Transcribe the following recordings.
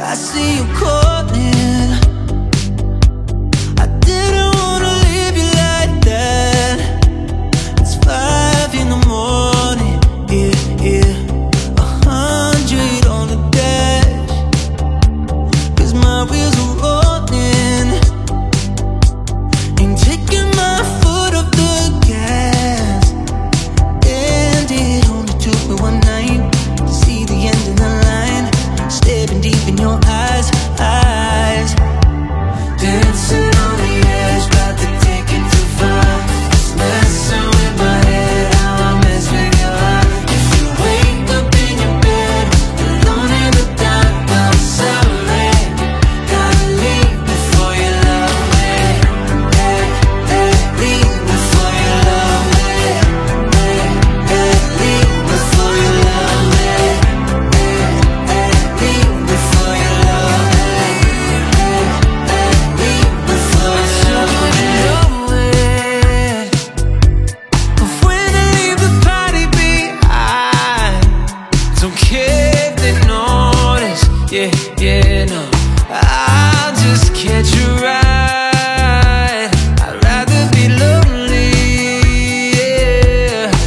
I see you call I'll just catch a ride. I'd rather be lonely,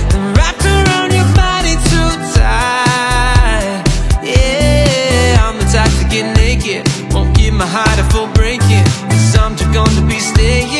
than wrapped around your body too tight. Yeah, I'm the type to get naked. Won't give my heart a full breaking. Cause I'm too gone to be staying.